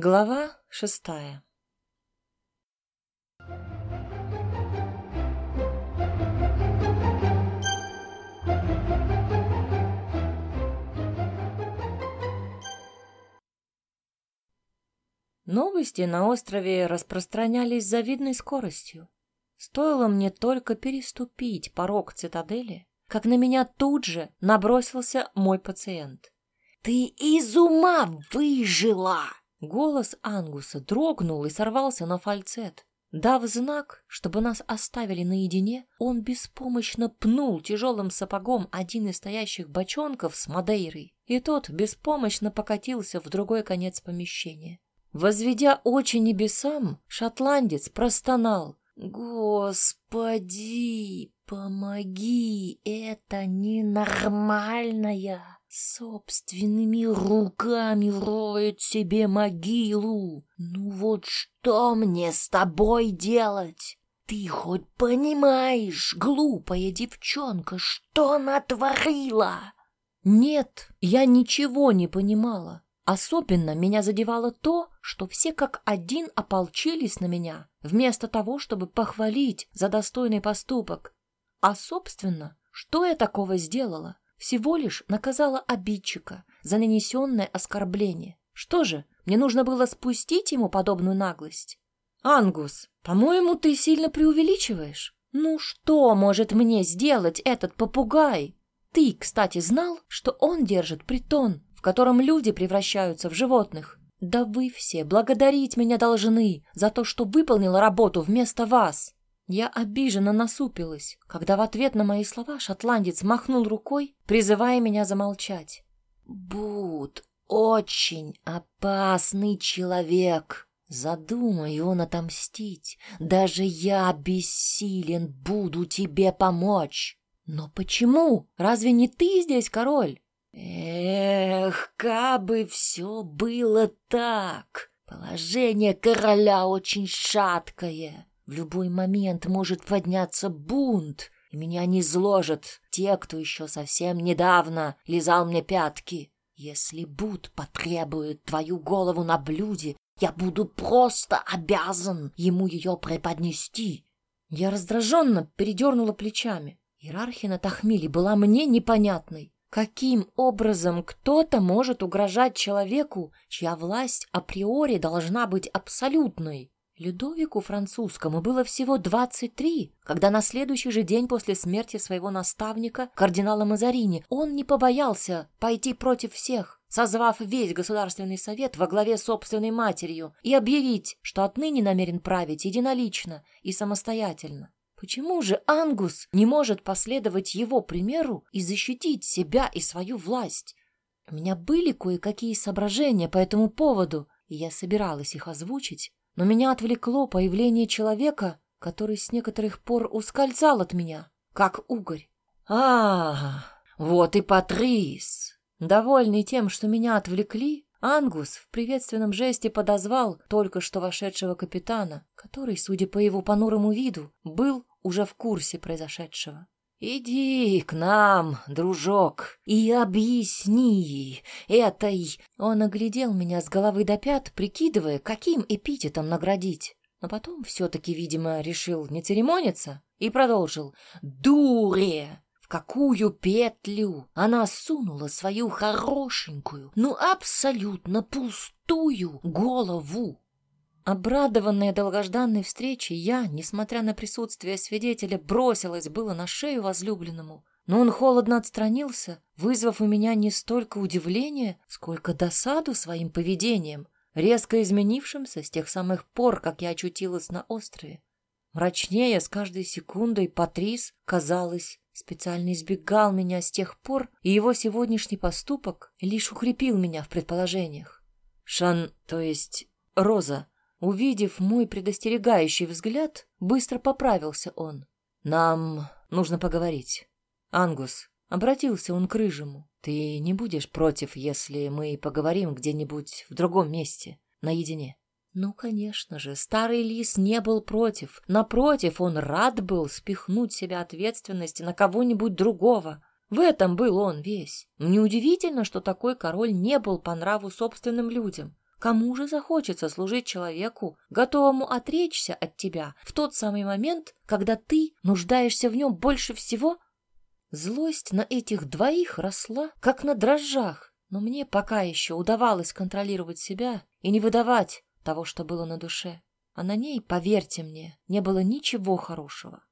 Глава шестая Новости на острове распространялись с завидной скоростью. Стоило мне только переступить порог цитадели, как на меня тут же набросился мой пациент. «Ты из ума выжила!» Голос Ангуса дрогнул и сорвался на фальцет. Дав знак, чтобы нас оставили наедине, он беспомощно пнул тяжелым сапогом один из стоящих бочонков с Мадейрой, и тот беспомощно покатился в другой конец помещения. Возведя очи небесам, шотландец простонал. «Господи, помоги, это ненормальная!» Собственными руками роет себе могилу. Ну вот что мне с тобой делать? Ты хоть понимаешь, глупая девчонка, что натворила? Нет, я ничего не понимала. Особенно меня задевало то, что все как один ополчились на меня, вместо того, чтобы похвалить за достойный поступок. А, собственно, что я такого сделала? Всего лишь наказала обидчика за нанесенное оскорбление. Что же, мне нужно было спустить ему подобную наглость? Ангус, по-моему, ты сильно преувеличиваешь. Ну что может мне сделать этот попугай? Ты, кстати, знал, что он держит притон, в котором люди превращаются в животных? Да вы все благодарить меня должны за то, что выполнила работу вместо вас. Я обиженно насупилась, когда в ответ на мои слова шотландец махнул рукой, призывая меня замолчать. «Буд очень опасный человек. Задумай он отомстить. Даже я бессилен буду тебе помочь. Но почему? Разве не ты здесь король?» «Эх, кабы все было так! Положение короля очень шаткое. В любой момент может подняться бунт, и меня не зложат те, кто еще совсем недавно лизал мне пятки. Если Буд потребует твою голову на блюде, я буду просто обязан ему ее преподнести. Я раздраженно передернула плечами. Иерархия на Тахмиле была мне непонятной. Каким образом кто-то может угрожать человеку, чья власть априори должна быть абсолютной? Людовику французскому было всего 23, когда на следующий же день после смерти своего наставника, кардинала Мазарини, он не побоялся пойти против всех, созвав весь Государственный совет во главе собственной матерью и объявить, что отныне намерен править единолично и самостоятельно. Почему же Ангус не может последовать его примеру и защитить себя и свою власть? У меня были кое-какие соображения по этому поводу, и я собиралась их озвучить, но меня отвлекло появление человека, который с некоторых пор ускользал от меня, как угорь. А, вот и Патрис. Довольный тем, что меня отвлекли, Ангус в приветственном жесте подозвал только что вошедшего капитана, который, судя по его понурому виду, был уже в курсе произошедшего. «Иди к нам, дружок, и объясни этой...» Он оглядел меня с головы до пят, прикидывая, каким эпитетом наградить. Но потом все-таки, видимо, решил не церемониться и продолжил. «Дуре! В какую петлю она сунула свою хорошенькую, ну абсолютно пустую голову!» Обрадованная долгожданной встречей, я, несмотря на присутствие свидетеля, бросилась было на шею возлюбленному, но он холодно отстранился, вызвав у меня не столько удивление, сколько досаду своим поведением, резко изменившимся с тех самых пор, как я очутилась на острове. Мрачнее с каждой секундой Патрис, казалось, специально избегал меня с тех пор, и его сегодняшний поступок лишь укрепил меня в предположениях. Шан, то есть Роза, Увидев мой предостерегающий взгляд, быстро поправился он. «Нам нужно поговорить. Ангус, обратился он к Рыжему. Ты не будешь против, если мы поговорим где-нибудь в другом месте, наедине?» Ну, конечно же, старый лис не был против. Напротив, он рад был спихнуть себя ответственности на кого-нибудь другого. В этом был он весь. Неудивительно, что такой король не был по нраву собственным людям. Кому же захочется служить человеку, готовому отречься от тебя в тот самый момент, когда ты нуждаешься в нем больше всего? Злость на этих двоих росла, как на дрожжах, но мне пока еще удавалось контролировать себя и не выдавать того, что было на душе. А на ней, поверьте мне, не было ничего хорошего.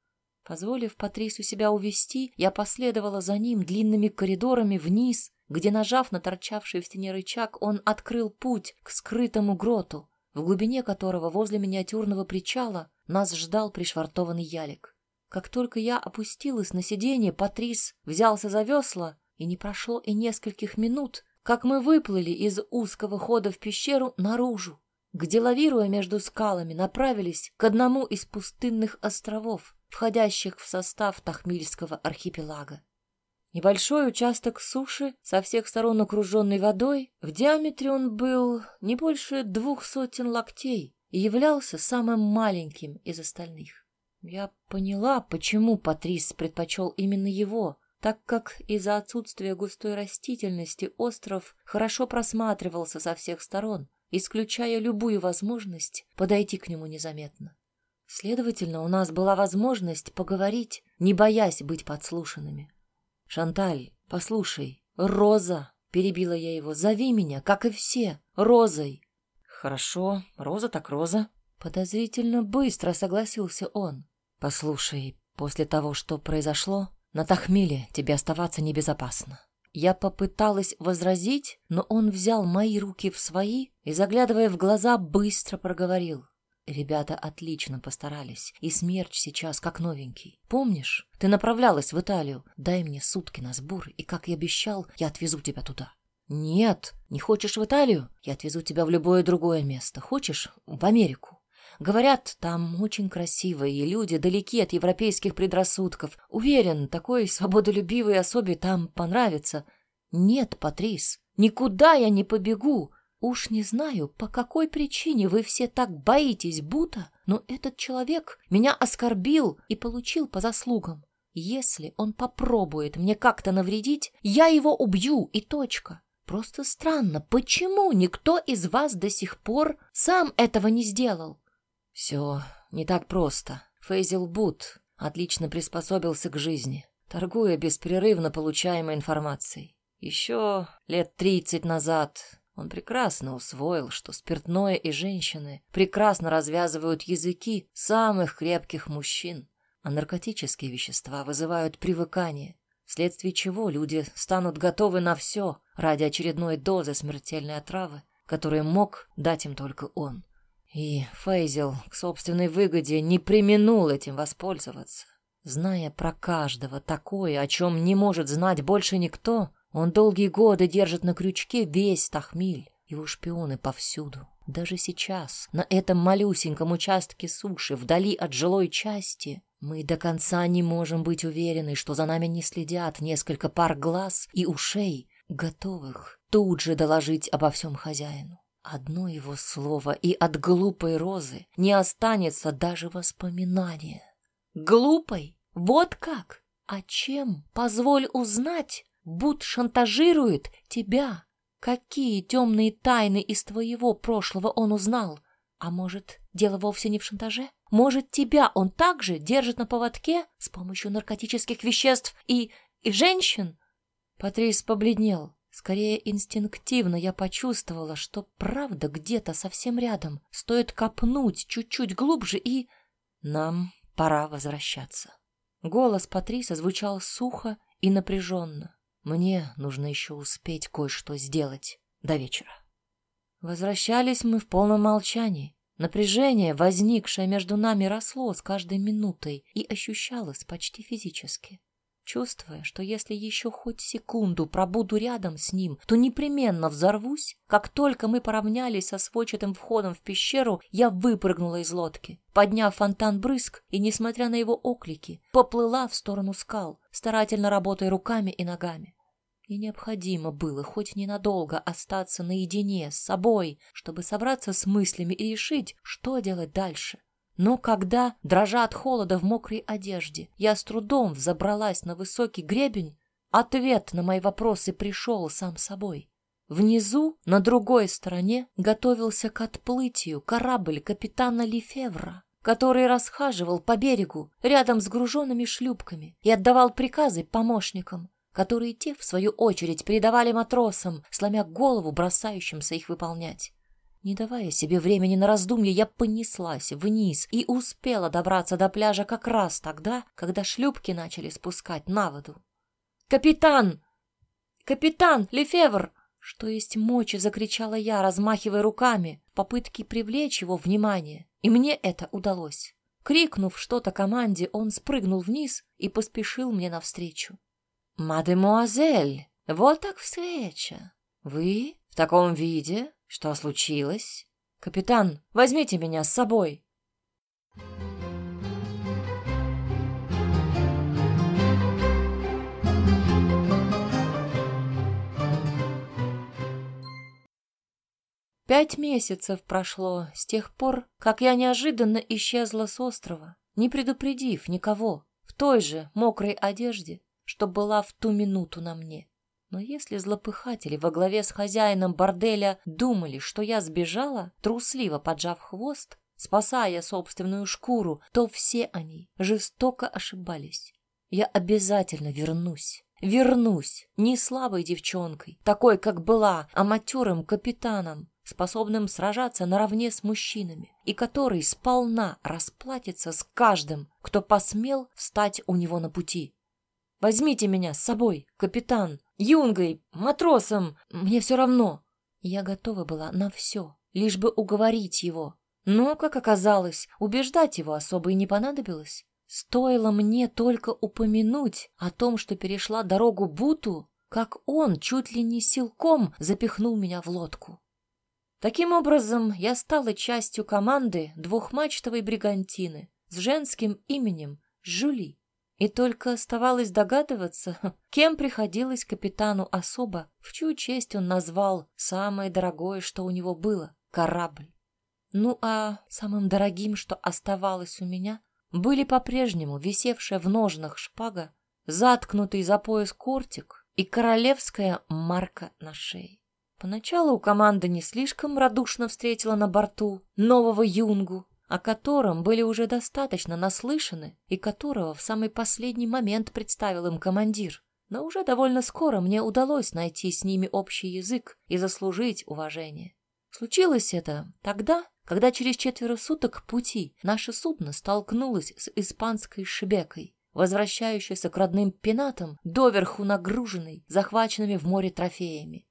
Позволив Патрису себя увести, я последовала за ним длинными коридорами вниз, где, нажав на торчавший в стене рычаг, он открыл путь к скрытому гроту, в глубине которого возле миниатюрного причала нас ждал пришвартованный ялик. Как только я опустилась на сиденье, Патрис взялся за весла, и не прошло и нескольких минут, как мы выплыли из узкого хода в пещеру наружу, где, лавируя между скалами, направились к одному из пустынных островов, входящих в состав Тахмильского архипелага. Небольшой участок суши, со всех сторон окруженный водой, в диаметре он был не больше двух сотен локтей и являлся самым маленьким из остальных. Я поняла, почему Патрис предпочел именно его, так как из-за отсутствия густой растительности остров хорошо просматривался со всех сторон, исключая любую возможность подойти к нему незаметно. Следовательно, у нас была возможность поговорить, не боясь быть подслушанными. «Шанталь, послушай, Роза!» — перебила я его. «Зови меня, как и все, Розой!» «Хорошо, Роза так Роза!» Подозрительно быстро согласился он. «Послушай, после того, что произошло, на Тахмиле тебе оставаться небезопасно». Я попыталась возразить, но он взял мои руки в свои и, заглядывая в глаза, быстро проговорил. Ребята отлично постарались, и смерч сейчас как новенький. Помнишь, ты направлялась в Италию? Дай мне сутки на сбор, и, как и обещал, я отвезу тебя туда. Нет, не хочешь в Италию? Я отвезу тебя в любое другое место. Хочешь? В Америку. Говорят, там очень красиво, и люди далеки от европейских предрассудков. Уверен, такой свободолюбивой особе там понравится. Нет, Патрис, никуда я не побегу. Уж не знаю, по какой причине вы все так боитесь Бута, но этот человек меня оскорбил и получил по заслугам. Если он попробует мне как-то навредить, я его убью и точка. Просто странно, почему никто из вас до сих пор сам этого не сделал? Все не так просто. Фейзел Бут отлично приспособился к жизни, торгуя беспрерывно получаемой информацией. Еще лет тридцать назад он прекрасно усвоил, что спиртное и женщины прекрасно развязывают языки самых крепких мужчин, а наркотические вещества вызывают привыкание, вследствие чего люди станут готовы на все ради очередной дозы смертельной отравы, которую мог дать им только он. И Фейзел к собственной выгоде не применул этим воспользоваться. Зная про каждого такое, о чем не может знать больше никто, он долгие годы держит на крючке весь Тахмиль. Его шпионы повсюду. Даже сейчас, на этом малюсеньком участке суши, вдали от жилой части, мы до конца не можем быть уверены, что за нами не следят несколько пар глаз и ушей, готовых тут же доложить обо всем хозяину. Одно его слово, и от глупой розы не останется даже воспоминания. Глупой? Вот как? А чем, позволь узнать, Буд шантажирует тебя. Какие темные тайны из твоего прошлого он узнал? А может, дело вовсе не в шантаже? Может, тебя он также держит на поводке с помощью наркотических веществ и... и женщин? Патрис побледнел. Скорее инстинктивно я почувствовала, что правда где-то совсем рядом. Стоит копнуть чуть-чуть глубже и... Нам пора возвращаться. Голос Патриса звучал сухо и напряженно. Мне нужно еще успеть кое-что сделать до вечера. Возвращались мы в полном молчании. Напряжение, возникшее между нами, росло с каждой минутой и ощущалось почти физически. Чувствуя, что если еще хоть секунду пробуду рядом с ним, то непременно взорвусь, как только мы поравнялись со сводчатым входом в пещеру, я выпрыгнула из лодки, подняв фонтан брызг и, несмотря на его оклики, поплыла в сторону скал, старательно работая руками и ногами. И необходимо было хоть ненадолго остаться наедине с собой, чтобы собраться с мыслями и решить, что делать дальше. Но когда, дрожа от холода в мокрой одежде, я с трудом взобралась на высокий гребень, ответ на мои вопросы пришел сам собой. Внизу, на другой стороне, готовился к отплытию корабль капитана Лефевра, который расхаживал по берегу рядом с груженными шлюпками и отдавал приказы помощникам, которые те, в свою очередь, передавали матросам, сломя голову бросающимся их выполнять. Не давая себе времени на раздумье, я понеслась вниз и успела добраться до пляжа как раз тогда, когда шлюпки начали спускать на воду. «Капитан! Капитан Лефевр!» Что есть мочи, закричала я, размахивая руками, в попытке привлечь его внимание. И мне это удалось. Крикнув что-то команде, он спрыгнул вниз и поспешил мне навстречу. «Мадемуазель, вот так встреча! Вы в таком виде? Что случилось? Капитан, возьмите меня с собой!» Пять месяцев прошло с тех пор, как я неожиданно исчезла с острова, не предупредив никого, в той же мокрой одежде, что была в ту минуту на мне. Но если злопыхатели во главе с хозяином борделя думали, что я сбежала, трусливо поджав хвост, спасая собственную шкуру, то все они жестоко ошибались. Я обязательно вернусь. Вернусь не слабой девчонкой, такой, как была, а матерым капитаном, способным сражаться наравне с мужчинами, и который сполна расплатится с каждым, кто посмел встать у него на пути. Возьмите меня с собой, капитан, юнгой, матросом, мне все равно. Я готова была на все, лишь бы уговорить его. Но, как оказалось, убеждать его особо и не понадобилось. Стоило мне только упомянуть о том, что перешла дорогу Буту, как он чуть ли не силком запихнул меня в лодку. Таким образом, я стала частью команды двухмачтовой бригантины с женским именем Жюли. И только оставалось догадываться, кем приходилось капитану особо, в чью честь он назвал самое дорогое, что у него было — корабль. Ну а самым дорогим, что оставалось у меня, были по-прежнему висевшая в ножнах шпага, заткнутый за пояс кортик и королевская марка на шее. Поначалу команда не слишком радушно встретила на борту нового юнгу, о котором были уже достаточно наслышаны и которого в самый последний момент представил им командир. Но уже довольно скоро мне удалось найти с ними общий язык и заслужить уважение. Случилось это тогда, когда через четверо суток пути наше судно столкнулось с испанской шебекой, возвращающейся к родным пенатам, доверху нагруженной, захваченными в море трофеями.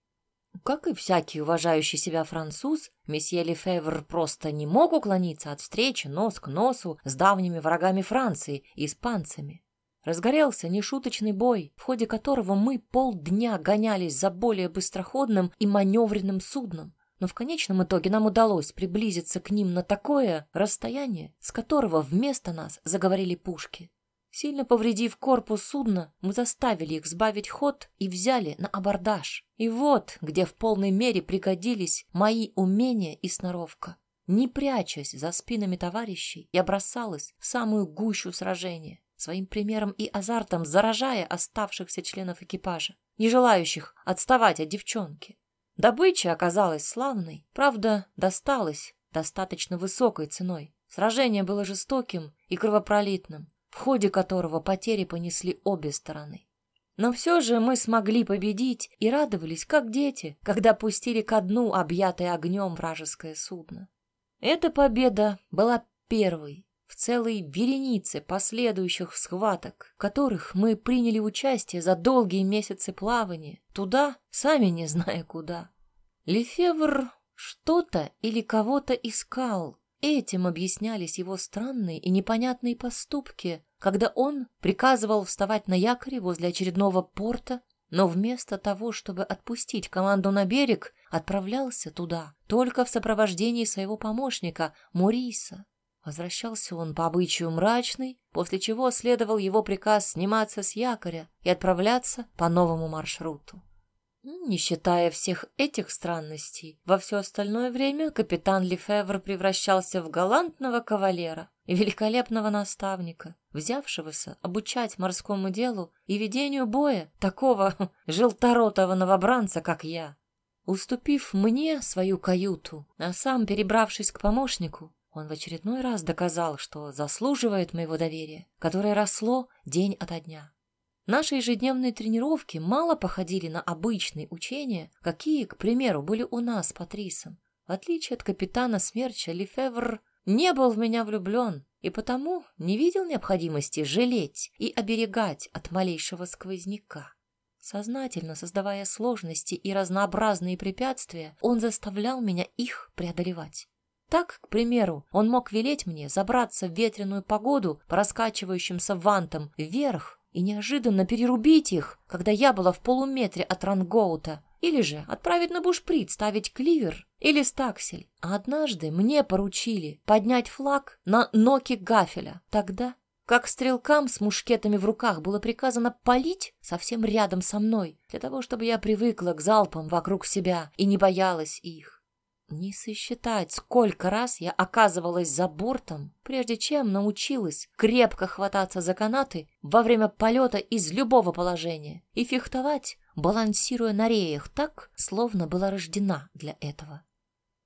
Как и всякий уважающий себя француз, месье Лефевр просто не мог уклониться от встречи нос к носу с давними врагами Франции, испанцами. Разгорелся нешуточный бой, в ходе которого мы полдня гонялись за более быстроходным и маневренным судном, но в конечном итоге нам удалось приблизиться к ним на такое расстояние, с которого вместо нас заговорили пушки. Сильно повредив корпус судна, мы заставили их сбавить ход и взяли на абордаж. И вот, где в полной мере пригодились мои умения и сноровка. Не прячась за спинами товарищей, я бросалась в самую гущу сражения, своим примером и азартом заражая оставшихся членов экипажа, не желающих отставать от девчонки. Добыча оказалась славной, правда, досталась достаточно высокой ценой. Сражение было жестоким и кровопролитным в ходе которого потери понесли обе стороны. Но все же мы смогли победить и радовались, как дети, когда пустили ко дну объятое огнем вражеское судно. Эта победа была первой в целой веренице последующих схваток, в которых мы приняли участие за долгие месяцы плавания, туда, сами не зная куда. Лефевр что-то или кого-то искал, Этим объяснялись его странные и непонятные поступки, когда он приказывал вставать на якоре возле очередного порта, но вместо того, чтобы отпустить команду на берег, отправлялся туда только в сопровождении своего помощника Мориса. Возвращался он по обычаю мрачный, после чего следовал его приказ сниматься с якоря и отправляться по новому маршруту. Не считая всех этих странностей, во все остальное время капитан Лефевр превращался в галантного кавалера и великолепного наставника, взявшегося обучать морскому делу и ведению боя такого желторотого новобранца, как я. уступив мне свою каюту, а сам, перебравшись к помощнику, он в очередной раз доказал, что заслуживает моего доверия, которое росло день ото дня. Наши ежедневные тренировки мало походили на обычные учения, какие, к примеру, были у нас с Патрисом. В отличие от капитана Смерча, Лефевр не был в меня влюблен и потому не видел необходимости жалеть и оберегать от малейшего сквозняка. Сознательно создавая сложности и разнообразные препятствия, он заставлял меня их преодолевать. Так, к примеру, он мог велеть мне забраться в ветреную погоду по раскачивающимся вантам вверх и неожиданно перерубить их, когда я была в полуметре от рангоута, или же отправить на бушприт ставить кливер или стаксель. А однажды мне поручили поднять флаг на ноки гафеля. Тогда, как стрелкам с мушкетами в руках было приказано палить совсем рядом со мной, для того, чтобы я привыкла к залпам вокруг себя и не боялась их. Не сосчитать, сколько раз я оказывалась за бортом, прежде чем научилась крепко хвататься за канаты во время полета из любого положения и фехтовать, балансируя на реях так, словно была рождена для этого.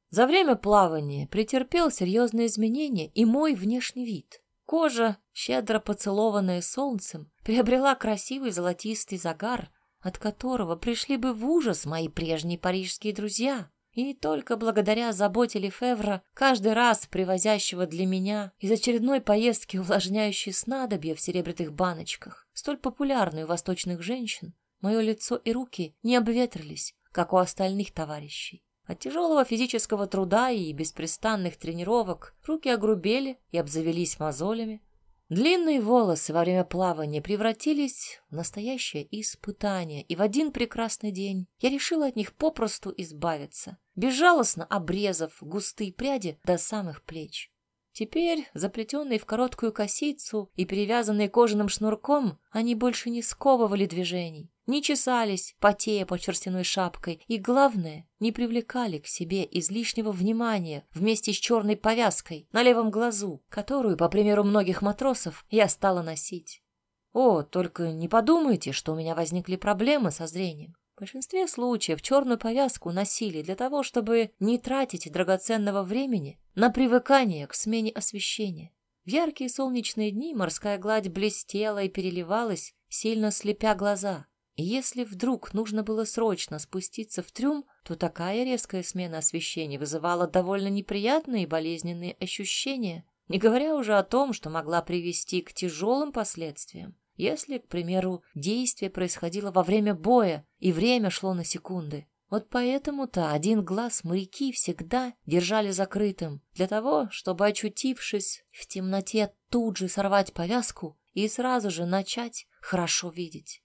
За время плавания претерпел серьезные изменения и мой внешний вид. Кожа, щедро поцелованная солнцем, приобрела красивый золотистый загар, от которого пришли бы в ужас мои прежние парижские друзья. И только благодаря заботе Лефевра, каждый раз привозящего для меня из очередной поездки увлажняющие снадобья в серебряных баночках, столь популярные у восточных женщин, мое лицо и руки не обветрились, как у остальных товарищей. От тяжелого физического труда и беспрестанных тренировок руки огрубели и обзавелись мозолями, Длинные волосы во время плавания превратились в настоящее испытание, и в один прекрасный день я решила от них попросту избавиться, безжалостно обрезав густые пряди до самых плеч. Теперь, заплетенные в короткую косицу и перевязанные кожаным шнурком, они больше не сковывали движений, не чесались, потея под шерстяной шапкой, и, главное, не привлекали к себе излишнего внимания вместе с черной повязкой на левом глазу, которую, по примеру многих матросов, я стала носить. О, только не подумайте, что у меня возникли проблемы со зрением. В большинстве случаев черную повязку носили для того, чтобы не тратить драгоценного времени на привыкание к смене освещения. В яркие солнечные дни морская гладь блестела и переливалась, сильно слепя глаза. И если вдруг нужно было срочно спуститься в трюм, то такая резкая смена освещения вызывала довольно неприятные и болезненные ощущения, не говоря уже о том, что могла привести к тяжелым последствиям. Если, к примеру, действие происходило во время боя, и время шло на секунды. Вот поэтому-то один глаз моряки всегда держали закрытым, для того, чтобы, очутившись в темноте, тут же сорвать повязку и сразу же начать хорошо видеть.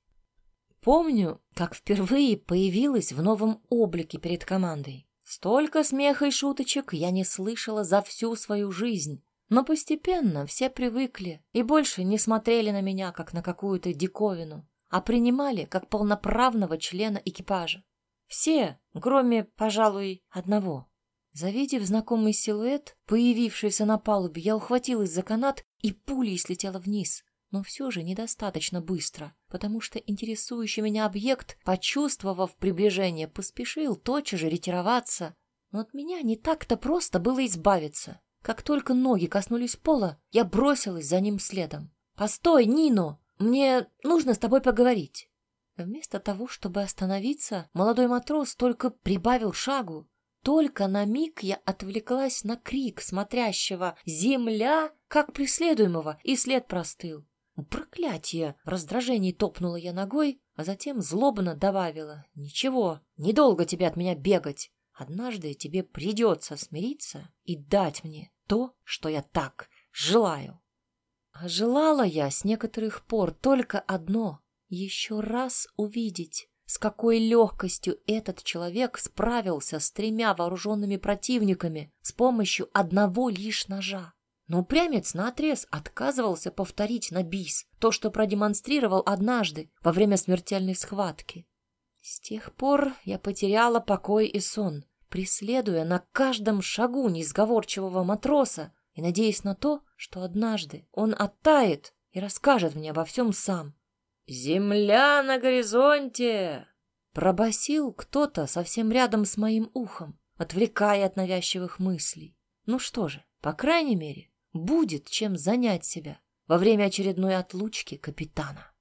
Помню, как впервые появилась в новом облике перед командой. Столько смеха и шуточек я не слышала за всю свою жизнь. Но постепенно все привыкли и больше не смотрели на меня, как на какую-то диковину, а принимали как полноправного члена экипажа. Все, кроме, пожалуй, одного. Завидев знакомый силуэт, появившийся на палубе, я ухватилась за канат и пулей слетела вниз но все же недостаточно быстро, потому что интересующий меня объект, почувствовав приближение, поспешил тотчас же ретироваться. Но от меня не так-то просто было избавиться. Как только ноги коснулись пола, я бросилась за ним следом. «Постой, Нино! Мне нужно с тобой поговорить!» Вместо того, чтобы остановиться, молодой матрос только прибавил шагу. Только на миг я отвлеклась на крик смотрящего «Земля!» как преследуемого, и след простыл. «Проклятие!» — раздражение топнула я ногой, а затем злобно добавила. «Ничего, недолго тебе от меня бегать. Однажды тебе придется смириться и дать мне то, что я так желаю». А желала я с некоторых пор только одно — еще раз увидеть, с какой легкостью этот человек справился с тремя вооруженными противниками с помощью одного лишь ножа. Но упрямец наотрез отказывался повторить на бис то, что продемонстрировал однажды во время смертельной схватки. С тех пор я потеряла покой и сон, преследуя на каждом шагу несговорчивого матроса и надеясь на то, что однажды он оттает и расскажет мне обо всем сам. «Земля на горизонте!» Пробасил кто-то совсем рядом с моим ухом, отвлекая от навязчивых мыслей. Ну что же, по крайней мере, будет чем занять себя во время очередной отлучки капитана.